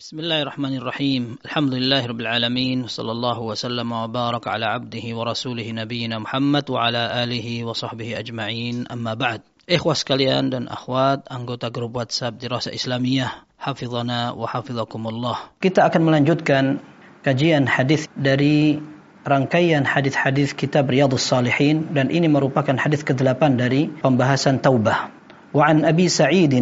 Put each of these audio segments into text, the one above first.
بسم الله الرحمن الرحيم الحمد لله رب العالمين صلى الله وسلم وبارك على عبده ورسوله نبينا محمد وعلى آله وصحبه أجمعين أما بعد Ikhwas sekalian dan akhwat anggota grup WhatsApp Dirasa Islamiyah Hafizana wa hafizakumullah Kita akan melanjutkan kajian hadis dari rangkaian hadis-hadis kitab Riyadhus Salihin dan ini merupakan hadis ke-8 dari pembahasan taubah. Wa an Abi Sa'id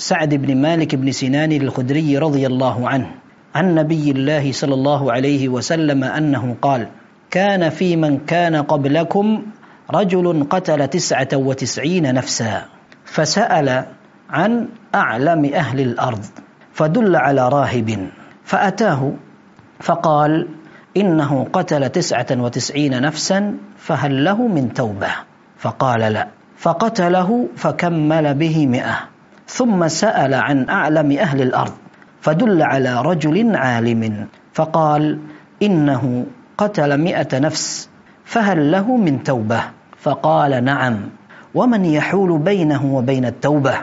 سعد بن مالك بن سنان الخدري رضي الله عنه عن نبي الله صلى الله عليه وسلم أنه قال كان في من كان قبلكم رجل قتل تسعة وتسعين نفسا فسأل عن أعلم أهل الأرض فدل على راهب فأتاه فقال إنه قتل تسعة وتسعين نفسا فهل له من توبة؟ فقال لا. فقتله فكمل به مئة. ثم سأل عن أعلم أهل الأرض فدل على رجل عالم فقال إنه قتل مئة نفس فهل له من توبة؟ فقال نعم. ومن يحول بينه وبين التوبة؟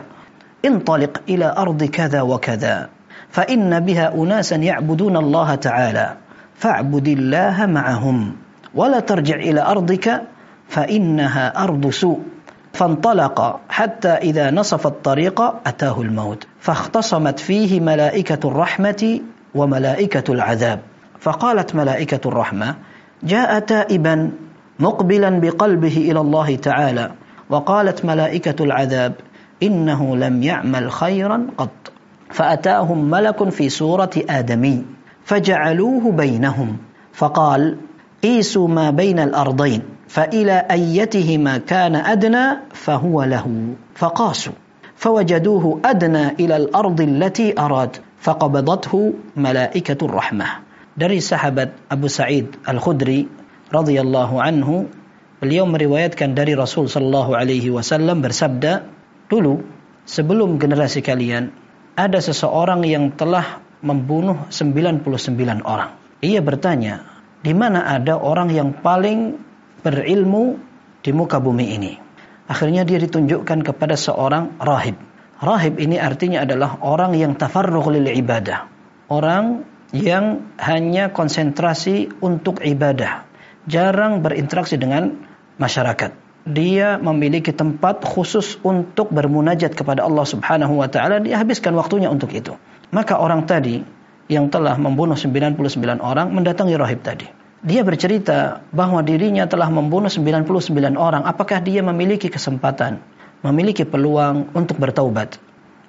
انطلق إلى أرض كذا وكذا فإن بها أناسا يعبدون الله تعالى فاعبد الله معهم ولا ترجع إلى أرضك فإنها أرض سوء. فانطلق حتى إذا نصف الطريق أتاه الموت فاختصمت فيه ملائكة الرحمة وملائكة العذاب. فقالت ملائكة الرحمة جاء تائبا مقبلا بقلبه إلى الله تعالى وقالت ملائكة العذاب إنه لم يعمل خيرا قط. فأتاهم ملك في صورة آدمي فجعلوه بينهم. فقال قيسوا ما بين الأرضين. فإلى أيتهما كان أدنى فهو له فقاسوا فوجدوه أدنى إلى الأرض التي أراد فقبضته ملائكة الرحمة dari sahabat Abu Sa'id Al-Khudri radhiyallahu anhu beliau meriwayatkan dari Rasul sallallahu alaihi wasallam bersabda dulu sebelum generasi kalian ada seseorang yang telah membunuh 99 orang ia bertanya di mana ada orang yang paling berilmu di muka bumi ini. Akhirnya dia ditunjukkan kepada seorang rahib. Rahib ini artinya adalah orang yang tafarruq lil ibadah. Orang yang hanya konsentrasi untuk ibadah. Jarang berinteraksi dengan masyarakat. Dia memiliki tempat khusus untuk bermunajat kepada Allah Subhanahu wa taala, dia habiskan waktunya untuk itu. Maka orang tadi yang telah membunuh 99 orang mendatangi rahib tadi. Dia bercerita bahwa dirinya telah membunuh 99 orang. Apakah dia memiliki kesempatan, memiliki peluang untuk bertaubat?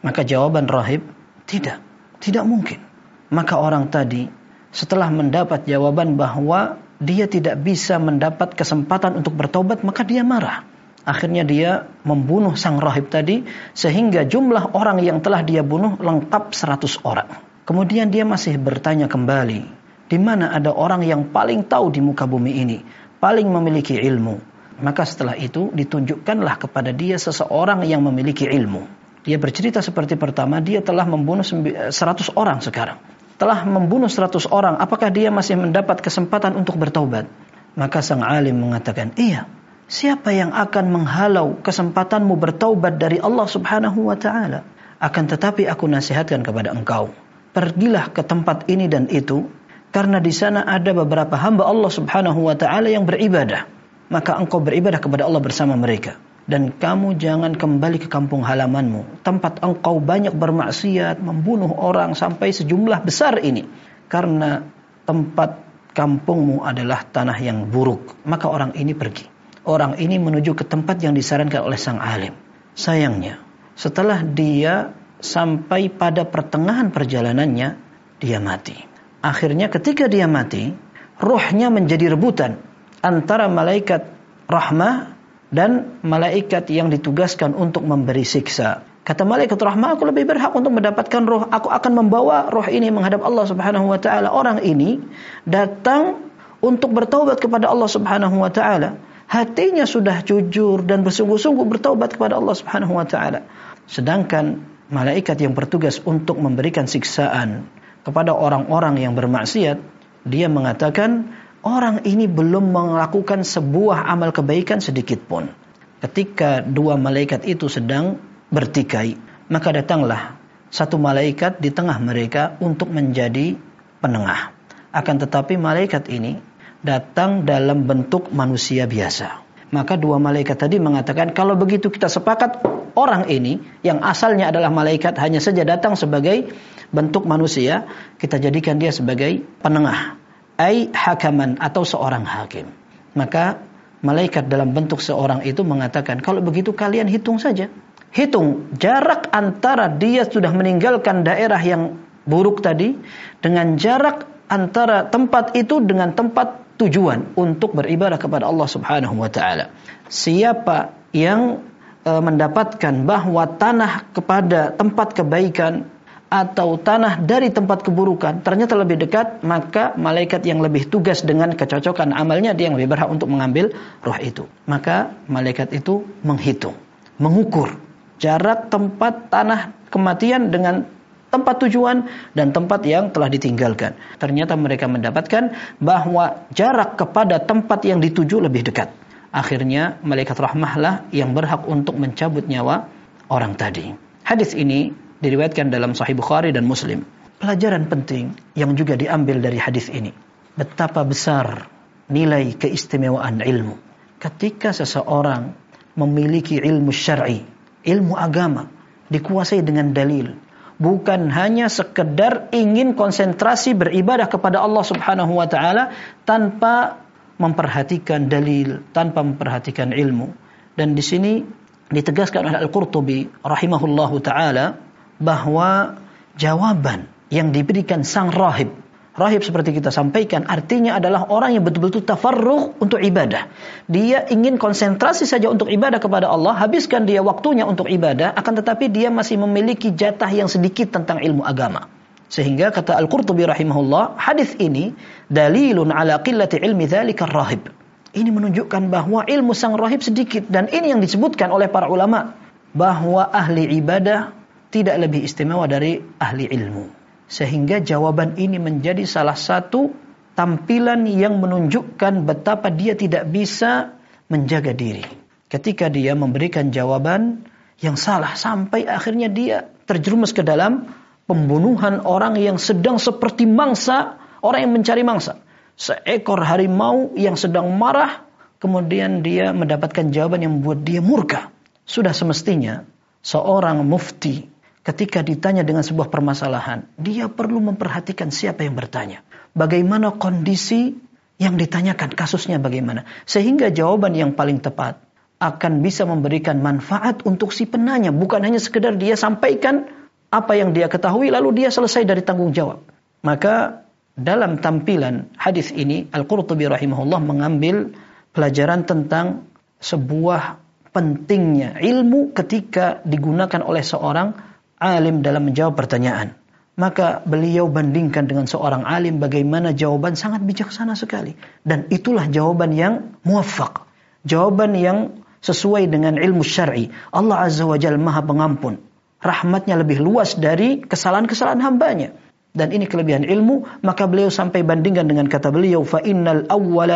Maka jawaban rahib, tidak. Tidak mungkin. Maka orang tadi setelah mendapat jawaban bahwa dia tidak bisa mendapat kesempatan untuk bertobat, maka dia marah. Akhirnya dia membunuh sang rahib tadi sehingga jumlah orang yang telah dia bunuh lengkap 100 orang. Kemudian dia masih bertanya kembali, di mana ada orang yang paling tahu di muka bumi ini, paling memiliki ilmu. Maka setelah itu ditunjukkanlah kepada dia seseorang yang memiliki ilmu. Dia bercerita seperti pertama, dia telah membunuh 100 orang sekarang. Telah membunuh 100 orang, apakah dia masih mendapat kesempatan untuk bertaubat? Maka sang alim mengatakan, iya. Siapa yang akan menghalau kesempatanmu bertaubat dari Allah subhanahu wa ta'ala? Akan tetapi aku nasihatkan kepada engkau. Pergilah ke tempat ini dan itu karena di sana ada beberapa hamba Allah Subhanahu wa taala yang beribadah. Maka engkau beribadah kepada Allah bersama mereka dan kamu jangan kembali ke kampung halamanmu, tempat engkau banyak bermaksiat, membunuh orang sampai sejumlah besar ini. Karena tempat kampungmu adalah tanah yang buruk, maka orang ini pergi. Orang ini menuju ke tempat yang disarankan oleh sang alim. Sayangnya, setelah dia sampai pada pertengahan perjalanannya, dia mati. Akhirnya ketika dia mati, rohnya menjadi rebutan antara malaikat rahmah dan malaikat yang ditugaskan untuk memberi siksa. Kata malaikat rahmah, aku lebih berhak untuk mendapatkan roh. Aku akan membawa roh ini menghadap Allah Subhanahu wa taala. Orang ini datang untuk bertaubat kepada Allah Subhanahu wa taala. Hatinya sudah jujur dan bersungguh-sungguh bertaubat kepada Allah Subhanahu wa taala. Sedangkan malaikat yang bertugas untuk memberikan siksaan kepada orang-orang yang bermaksiat, dia mengatakan orang ini belum melakukan sebuah amal kebaikan sedikit pun. Ketika dua malaikat itu sedang bertikai, maka datanglah satu malaikat di tengah mereka untuk menjadi penengah. Akan tetapi malaikat ini datang dalam bentuk manusia biasa. Maka dua malaikat tadi mengatakan kalau begitu kita sepakat orang ini yang asalnya adalah malaikat hanya saja datang sebagai bentuk manusia, kita jadikan dia sebagai penengah. Ai hakaman atau seorang hakim. Maka malaikat dalam bentuk seorang itu mengatakan, kalau begitu kalian hitung saja. Hitung jarak antara dia sudah meninggalkan daerah yang buruk tadi dengan jarak antara tempat itu dengan tempat tujuan untuk beribadah kepada Allah Subhanahu wa taala. Siapa yang e, mendapatkan bahwa tanah kepada tempat kebaikan atau tanah dari tempat keburukan ternyata lebih dekat, maka malaikat yang lebih tugas dengan kecocokan amalnya dia yang lebih berhak untuk mengambil roh itu. Maka malaikat itu menghitung, mengukur jarak tempat tanah kematian dengan tempat tujuan dan tempat yang telah ditinggalkan. Ternyata mereka mendapatkan bahwa jarak kepada tempat yang dituju lebih dekat. Akhirnya malaikat rahmahlah yang berhak untuk mencabut nyawa orang tadi. Hadis ini diriwayatkan dalam Sahih Bukhari dan Muslim. Pelajaran penting yang juga diambil dari hadis ini. Betapa besar nilai keistimewaan ilmu. Ketika seseorang memiliki ilmu syar'i, ilmu agama, dikuasai dengan dalil, bukan hanya sekedar ingin konsentrasi beribadah kepada Allah Subhanahu wa taala tanpa memperhatikan dalil, tanpa memperhatikan ilmu. Dan di sini ditegaskan oleh Al-Qurtubi rahimahullahu taala bahwa jawaban yang diberikan sang rahib Rahib seperti kita sampaikan artinya adalah orang yang betul-betul tafarruh untuk ibadah. Dia ingin konsentrasi saja untuk ibadah kepada Allah, habiskan dia waktunya untuk ibadah, akan tetapi dia masih memiliki jatah yang sedikit tentang ilmu agama. Sehingga kata Al-Qurtubi rahimahullah, hadis ini dalilun ala qillati ilmi dzalika rahib. Ini menunjukkan bahwa ilmu sang rahib sedikit dan ini yang disebutkan oleh para ulama bahwa ahli ibadah tidak lebih istimewa dari ahli ilmu. Sehingga jawaban ini menjadi salah satu tampilan yang menunjukkan betapa dia tidak bisa menjaga diri. Ketika dia memberikan jawaban yang salah sampai akhirnya dia terjerumus ke dalam pembunuhan orang yang sedang seperti mangsa, orang yang mencari mangsa. Seekor harimau yang sedang marah, kemudian dia mendapatkan jawaban yang membuat dia murka. Sudah semestinya seorang mufti ketika ditanya dengan sebuah permasalahan, dia perlu memperhatikan siapa yang bertanya. Bagaimana kondisi yang ditanyakan, kasusnya bagaimana. Sehingga jawaban yang paling tepat akan bisa memberikan manfaat untuk si penanya. Bukan hanya sekedar dia sampaikan apa yang dia ketahui lalu dia selesai dari tanggung jawab. Maka dalam tampilan hadis ini Al-Qurtubi rahimahullah mengambil pelajaran tentang sebuah pentingnya ilmu ketika digunakan oleh seorang alim dalam menjawab pertanyaan. Maka beliau bandingkan dengan seorang alim bagaimana jawaban sangat bijaksana sekali. Dan itulah jawaban yang muwaffaq. Jawaban yang sesuai dengan ilmu syar'i. Allah Azza wa Jal maha pengampun. Rahmatnya lebih luas dari kesalahan-kesalahan hambanya. Dan ini kelebihan ilmu. Maka beliau sampai bandingkan dengan kata beliau. فَإِنَّ الْأَوَّلَ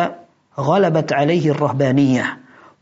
غَلَبَتْ عَلَيْهِ الرَّهْبَانِيَّةِ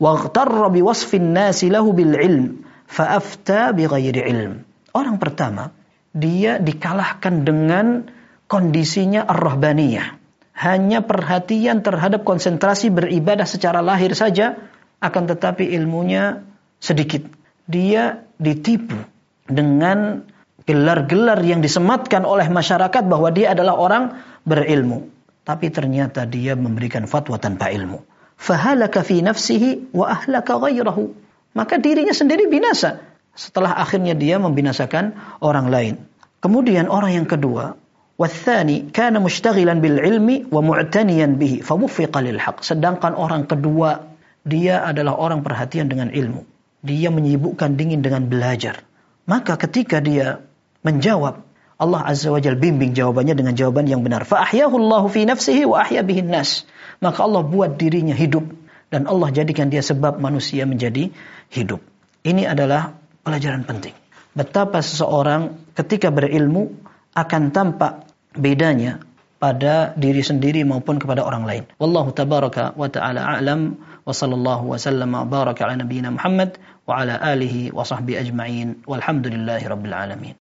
وَاغْتَرَّ بِوَصْفِ النَّاسِ لَهُ بِالْعِلْمِ فَأَفْتَى بِغَيْرِ عِلْمِ Orang pertama, dia dikalahkan dengan kondisinya ar-rahbaniyah. Hanya perhatian terhadap konsentrasi beribadah secara lahir saja, akan tetapi ilmunya sedikit. Dia ditipu dengan gelar-gelar yang disematkan oleh masyarakat bahwa dia adalah orang berilmu. Tapi ternyata dia memberikan fatwa tanpa ilmu. Fahalaka fi nafsihi wa ahlaka ghairahu. Maka dirinya sendiri binasa setelah akhirnya dia membinasakan orang lain. Kemudian orang yang kedua, wathani kana mustaghilan bil ilmi wa mu'taniyan bihi fawuffiqa lil haq. Sedangkan orang kedua dia adalah orang perhatian dengan ilmu. Dia menyibukkan dingin dengan belajar. Maka ketika dia menjawab, Allah Azza wa Jal bimbing jawabannya dengan jawaban yang benar. Fa'ahyahullahu fi nafsihi wa ahya bihin nas. Maka Allah buat dirinya hidup. Dan Allah jadikan dia sebab manusia menjadi hidup. Ini adalah pelajaran penting. Betapa seseorang ketika berilmu akan tampak bedanya pada diri sendiri maupun kepada orang lain. Wallahu tabaraka wa ta'ala a'lam wa sallallahu wa sallama baraka ala nabiyyina Muhammad wa ala alihi wa sahbihi ajma'in walhamdulillahi rabbil alamin.